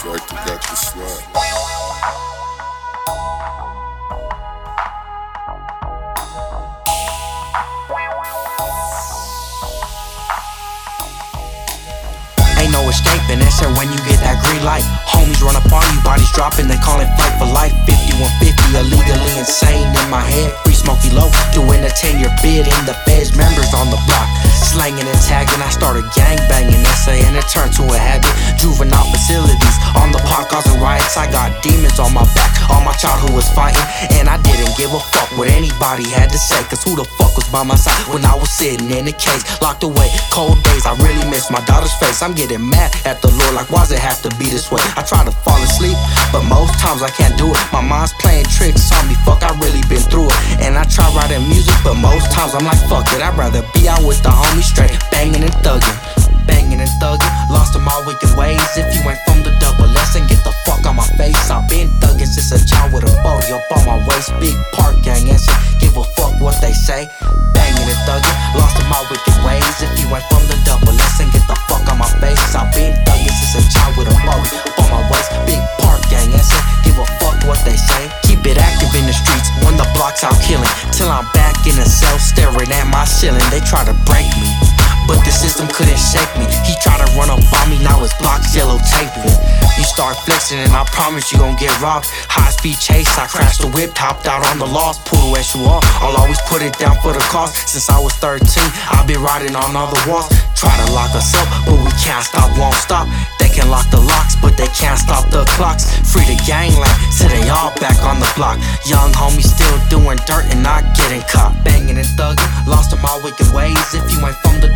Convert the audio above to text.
Tractor got the slap. no escaping. That's it when you get that green light. Homies run up on you, bodies dropping. They call it fight for life. 5150, illegally insane in my head. Free smoky low, doing a 10 year bid in the feds. Members on the block, slanging and tagging. I started gang banging. That's say and it turned to a habit. I got demons on my back, all my childhood was fighting, and I didn't give a fuck what anybody had to say. Cause who the fuck was by my side when I was sitting in the cage, locked away? Cold days, I really miss my daughter's face. I'm getting mad at the Lord, like, why's it have to be this way? I try to fall asleep, but most times I can't do it. My mind's playing tricks on me, fuck, I really been through it. And I try writing music, but most times I'm like, fuck it, I'd rather be out with the homies straight, say. Banging and thugging, lost in my wicked ways. If you ain't from the double lesson, get the fuck on my face. I've been thugging since a child with a 40 up on my waist. Big park gang answer, give a fuck what they say. Keep it active in the streets when the blocks out killing. Till I'm back in the cell staring at my ceiling. They try to break me. But the system couldn't shake me. He tried to run up on me, now his blocks yellow taping. You start flexing, and I promise you gon' get robbed. High speed chase, I crashed the whip, hopped out on the lost, pull the SUR. I'll always put it down for the cost. Since I was 13, I've been riding on other walls. Try to lock us up, but we can't stop, won't stop. They can lock the locks, but they can't stop the clocks. Free the gangland, so they all back on the block. Young homies still doing dirt and not getting caught. Banging and thugging, lost in my wicked ways. If you ain't from the